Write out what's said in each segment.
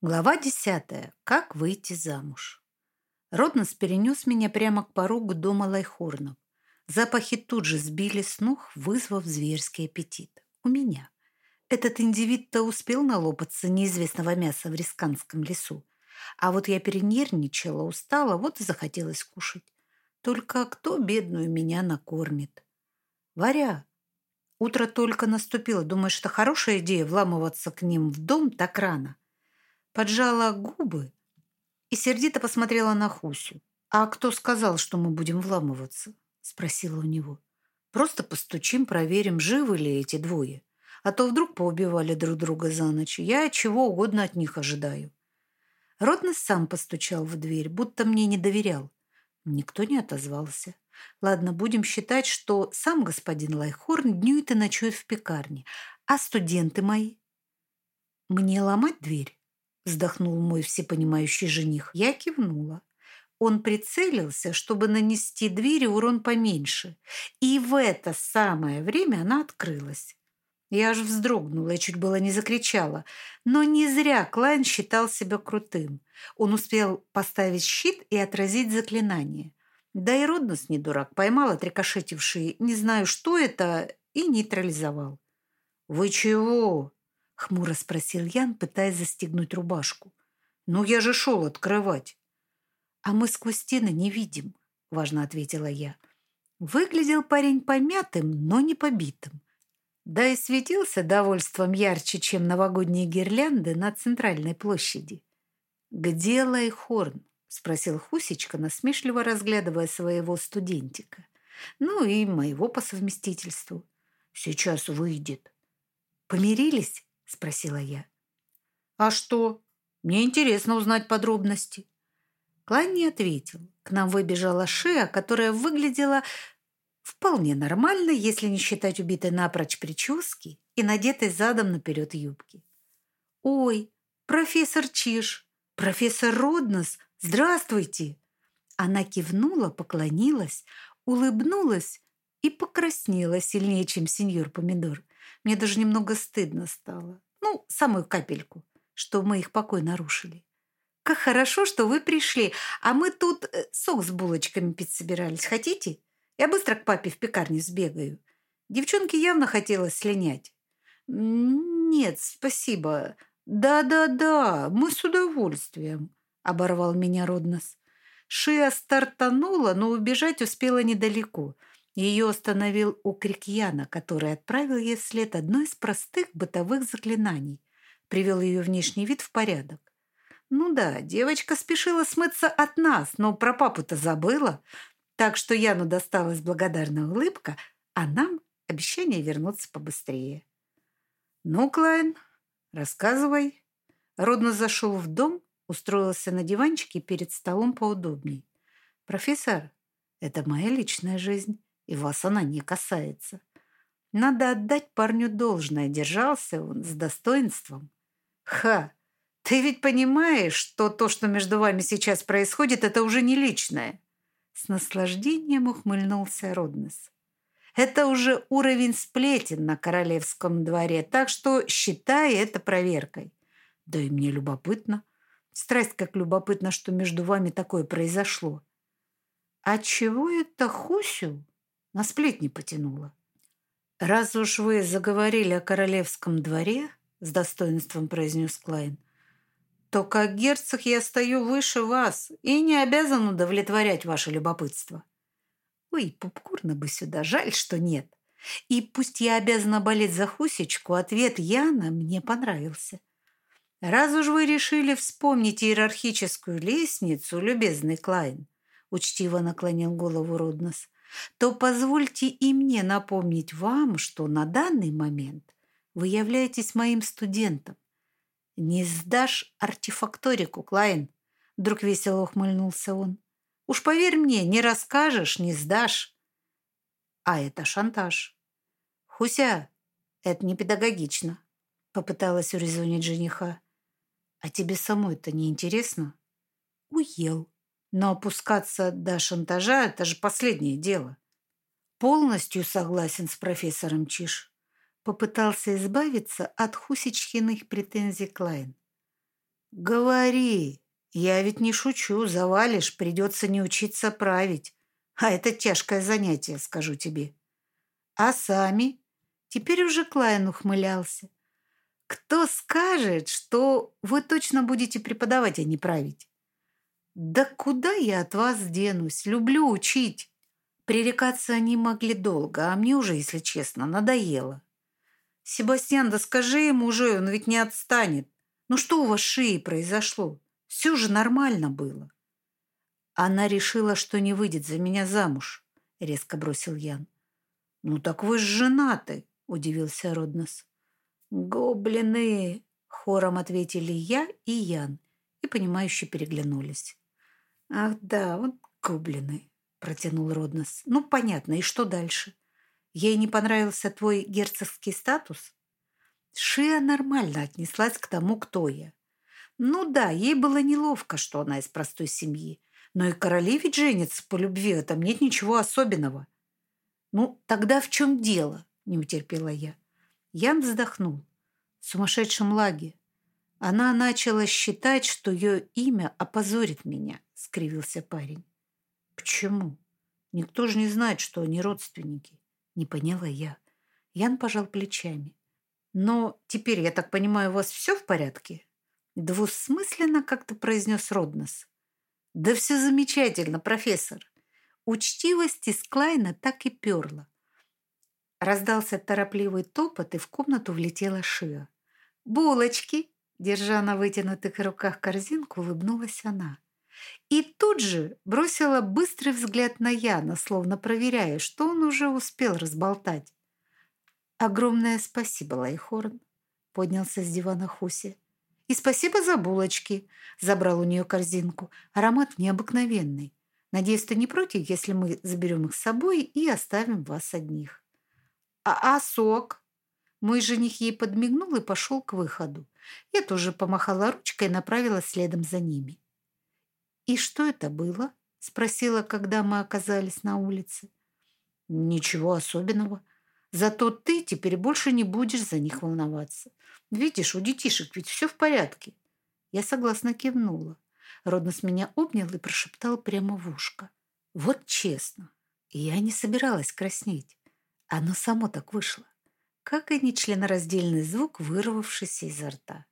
Глава десятая. Как выйти замуж? Роднос перенес меня прямо к порогу дома Лайхорнов. Запахи тут же сбили с ног, вызвав зверский аппетит. У меня. Этот индивид-то успел налопаться неизвестного мяса в рисканском лесу. А вот я перенервничала, устала, вот и захотелось кушать. Только кто бедную меня накормит? Варя, утро только наступило. Думаешь, это хорошая идея вламываться к ним в дом так рано? Поджала губы и сердито посмотрела на Хусю. «А кто сказал, что мы будем вламываться?» Спросила у него. «Просто постучим, проверим, живы ли эти двое. А то вдруг поубивали друг друга за ночь. Я чего угодно от них ожидаю». Ротнес сам постучал в дверь, будто мне не доверял. Никто не отозвался. Ладно, будем считать, что сам господин Лайхорн днюет и ночует в пекарне. А студенты мои? Мне ломать дверь? Вздохнул мой всепонимающий жених. Я кивнула. Он прицелился, чтобы нанести двери урон поменьше. И в это самое время она открылась. Я аж вздрогнула и чуть было не закричала. Но не зря Клайн считал себя крутым. Он успел поставить щит и отразить заклинание. Да и Роднос не дурак, поймал отрикошетивший, не знаю, что это, и нейтрализовал. «Вы чего?» — хмуро спросил Ян, пытаясь застегнуть рубашку. «Ну, я же шел открывать». «А мы сквозь стены не видим», — важно ответила я. Выглядел парень помятым, но не побитым. Да и светился довольством ярче, чем новогодние гирлянды на центральной площади. «Где Лайхорн?» — спросил Хусечка, насмешливо разглядывая своего студентика. «Ну и моего по совместительству. Сейчас выйдет». «Помирились?» — спросила я. «А что? Мне интересно узнать подробности». Клан не ответил. К нам выбежала Шия, которая выглядела Вполне нормально, если не считать убитой напрочь прически и надетой задом наперед юбки. «Ой, профессор Чиш! Профессор Роднос! Здравствуйте!» Она кивнула, поклонилась, улыбнулась и покраснела сильнее, чем сеньор Помидор. Мне даже немного стыдно стало. Ну, самую капельку, что мы их покой нарушили. «Как хорошо, что вы пришли, а мы тут э, сок с булочками пить собирались. Хотите?» Я быстро к папе в пекарню сбегаю. Девчонке явно хотелось слинять. «Нет, спасибо. Да-да-да, мы с удовольствием», — оборвал меня Роднос. Шия стартанула, но убежать успела недалеко. Ее остановил окрик Яна, который отправил ей вслед одно из простых бытовых заклинаний. Привел ее внешний вид в порядок. Ну да, девочка спешила смыться от нас, но про папу-то забыла. Так что Яну досталась благодарная улыбка, а нам обещание вернуться побыстрее. «Ну, Клайн, рассказывай». Родно зашел в дом, устроился на диванчике перед столом поудобней. «Профессор, это моя личная жизнь, и вас она не касается. Надо отдать парню должное, держался он с достоинством». «Ха! Ты ведь понимаешь, что то, что между вами сейчас происходит, это уже не личное?» С наслаждением ухмыльнулся Роднес. Это уже уровень сплетен на королевском дворе, так что считай это проверкой. Да и мне любопытно. Страсть как любопытно, что между вами такое произошло. А чего это Хусю на сплетни потянуло? Раз уж вы заговорили о королевском дворе, с достоинством произнес Клайн, то как герцог я стою выше вас и не обязан удовлетворять ваше любопытство. Ой, попкорна бы сюда, жаль, что нет. И пусть я обязана болеть за Хусечку, ответ Яна мне понравился. Раз уж вы решили вспомнить иерархическую лестницу, любезный Клайн, учтиво наклонил голову Роднос, то позвольте и мне напомнить вам, что на данный момент вы являетесь моим студентом. «Не сдашь артефакторику, Клайн?» Вдруг весело ухмыльнулся он. «Уж поверь мне, не расскажешь, не сдашь». А это шантаж. «Хуся, это не педагогично», — попыталась урезонить жениха. «А тебе самой-то не интересно?» «Уел. Но опускаться до шантажа — это же последнее дело». «Полностью согласен с профессором Чиш. Попытался избавиться от Хусичкиных претензий Клайн. Говори. Я ведь не шучу. Завалишь, придется не учиться править. А это тяжкое занятие, скажу тебе. А сами? Теперь уже Клайн ухмылялся. Кто скажет, что вы точно будете преподавать, а не править? Да куда я от вас денусь? Люблю учить. Пререкаться они могли долго, а мне уже, если честно, надоело. Себастьян, да скажи ему уже, он ведь не отстанет. Ну что у вас шеи произошло? Все же нормально было. Она решила, что не выйдет за меня замуж, резко бросил Ян. Ну так вы ж женаты, удивился Роднос. Гоблины, хором ответили я и Ян и понимающе переглянулись. Ах да, вот гоблины, протянул Роднос. Ну понятно, и что дальше? Ей не понравился твой герцогский статус? Шия нормально отнеслась к тому, кто я. Ну да, ей было неловко, что она из простой семьи. Но и короли ведь женятся по любви, в этом нет ничего особенного. Ну, тогда в чем дело? Не утерпела я. Ян вздохнул. В сумасшедшем лаге. Она начала считать, что ее имя опозорит меня, скривился парень. Почему? Никто же не знает, что они родственники. Не поняла я. Ян пожал плечами. Но теперь, я так понимаю, у вас все в порядке? Двусмысленно как-то произнес Роднос. Да все замечательно, профессор. Учтивость из Клайна так и перла. Раздался торопливый топот, и в комнату влетела Шия. «Булочки!» Держа на вытянутых руках корзинку, улыбнулась она. И тут же бросила быстрый взгляд на Яна, словно проверяя, что он уже успел разболтать. «Огромное спасибо, Лайхорн», — поднялся с дивана Хуси. «И спасибо за булочки», — забрал у нее корзинку. «Аромат необыкновенный. Надеюсь, ты не против, если мы заберем их с собой и оставим вас одних». «А, а сок?» Мой жених ей подмигнул и пошел к выходу. Я тоже помахала ручкой и направилась следом за ними. «И что это было?» — спросила, когда мы оказались на улице. «Ничего особенного. Зато ты теперь больше не будешь за них волноваться. Видишь, у детишек ведь все в порядке. Я согласно кивнула. Роднос меня обнял и прошептал прямо в ушко. Вот честно, я не собиралась краснеть. Оно само так вышло. Как и нечленораздельный звук, вырвавшийся изо рта.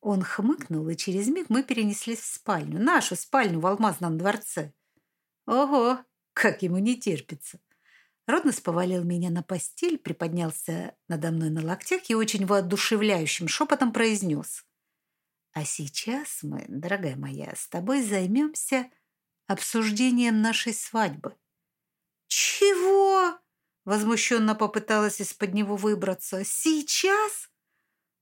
Он хмыкнул, и через миг мы перенеслись в спальню. Нашу спальню в Алмазном дворце. Ого, как ему не терпится. Роднос повалил меня на постель, приподнялся надо мной на локтях и очень воодушевляющим шепотом произнес. «А сейчас мы, дорогая моя, с тобой займемся обсуждением нашей свадьбы». «Чего?» — возмущенно попыталась из-под него выбраться. «Сейчас?»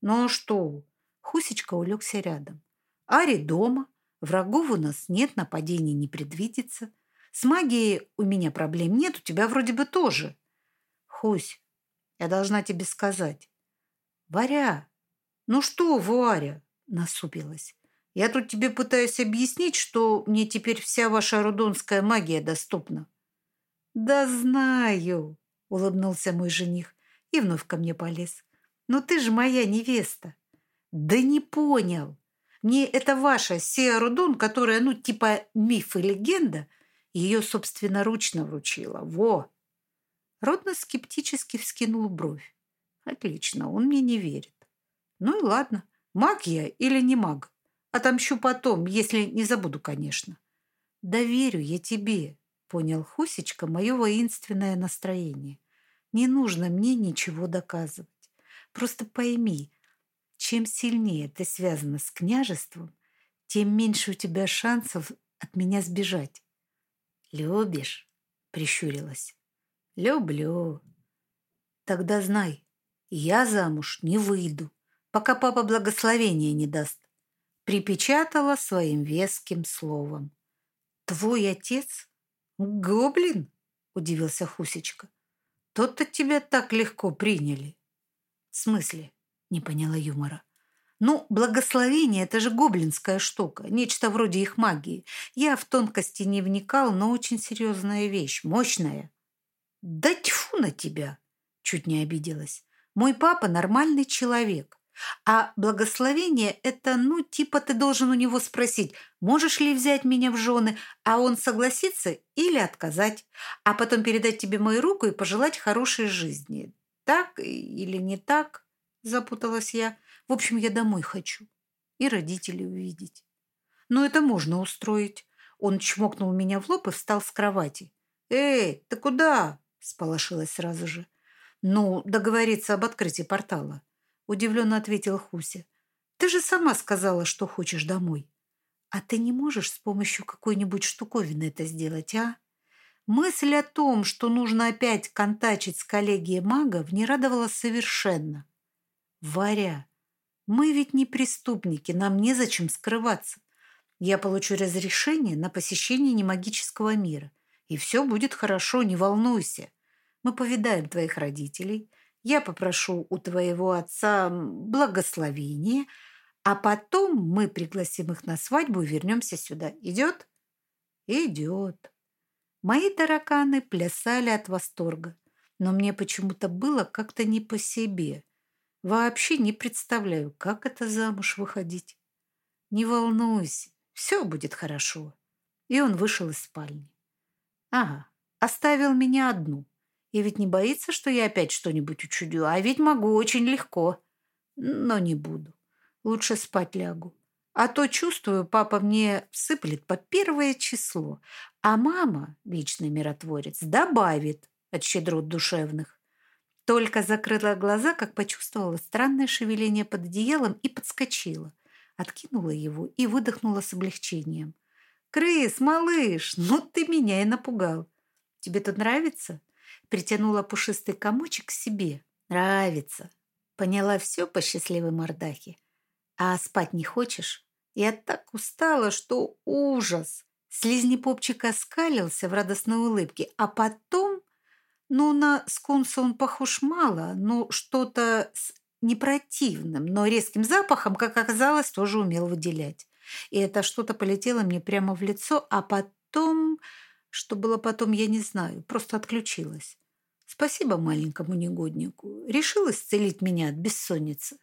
«Ну а что?» Хусечка улегся рядом. «Ари дома, врагов у нас нет, нападений не предвидится». С магией у меня проблем нет, у тебя вроде бы тоже. Хусь, я должна тебе сказать. Варя, ну что, Варя, насупилась. Я тут тебе пытаюсь объяснить, что мне теперь вся ваша рудонская магия доступна. Да знаю, улыбнулся мой жених и вновь ко мне полез. Но ты же моя невеста. Да не понял. Мне это ваша Сея Рудон, которая, ну, типа миф и легенда – ее собственноручно вручила. Во!» Родно скептически вскинул бровь. «Отлично, он мне не верит. Ну и ладно, маг я или не маг. Отомщу потом, если не забуду, конечно». «Доверю я тебе», — понял Хусечка мое воинственное настроение. «Не нужно мне ничего доказывать. Просто пойми, чем сильнее ты связана с княжеством, тем меньше у тебя шансов от меня сбежать. «Любишь?» — прищурилась. «Люблю». «Тогда знай, я замуж не выйду, пока папа благословения не даст», — припечатала своим веским словом. «Твой отец? Гоблин?» — удивился Хусечка. «Тот-то тебя так легко приняли». «В смысле?» — не поняла юмора. Ну, благословение – это же гоблинская штука, нечто вроде их магии. Я в тонкости не вникал, но очень серьезная вещь, мощная. Да тьфу на тебя! Чуть не обиделась. Мой папа нормальный человек. А благословение – это, ну, типа ты должен у него спросить, можешь ли взять меня в жены, а он согласится или отказать, а потом передать тебе мою руку и пожелать хорошей жизни. Так или не так, запуталась я. В общем, я домой хочу и родителей увидеть. Но это можно устроить. Он чмокнул меня в лоб и встал с кровати. «Эй, ты куда?» – сполошилась сразу же. «Ну, договориться об открытии портала». Удивленно ответил Хуся. «Ты же сама сказала, что хочешь домой. А ты не можешь с помощью какой-нибудь штуковины это сделать, а?» Мысль о том, что нужно опять контачить с коллегией магов, не радовала совершенно. «Варя, мы ведь не преступники, нам незачем скрываться. Я получу разрешение на посещение немагического мира, и все будет хорошо, не волнуйся. Мы повидаем твоих родителей, я попрошу у твоего отца благословения, а потом мы пригласим их на свадьбу и вернемся сюда. Идет? Идет. Мои тараканы плясали от восторга, но мне почему-то было как-то не по себе. Вообще не представляю, как это замуж выходить. Не волнуйся, все будет хорошо. И он вышел из спальни. Ага, оставил меня одну. И ведь не боится, что я опять что-нибудь учудю. А ведь могу очень легко. Но не буду. Лучше спать лягу. А то, чувствую, папа мне всыплет по первое число. А мама, вечный миротворец, добавит от щедрот душевных. Только закрыла глаза, как почувствовала странное шевеление под одеялом и подскочила. Откинула его и выдохнула с облегчением. «Крыс, малыш, ну ты меня и напугал. Тебе тут нравится?» притянула пушистый комочек к себе. Нравится. Поняла все по счастливой мордахе. А спать не хочешь? Я так устала, что ужас. Слизнепопчик оскалился в радостной улыбке, а потом, ну, на скунса он похож мало, но что-то с непротивным, но резким запахом, как оказалось, тоже умел выделять. И это что-то полетело мне прямо в лицо, а потом что было потом, я не знаю, просто отключилась. Спасибо маленькому негоднику. Решил исцелить меня от бессонницы.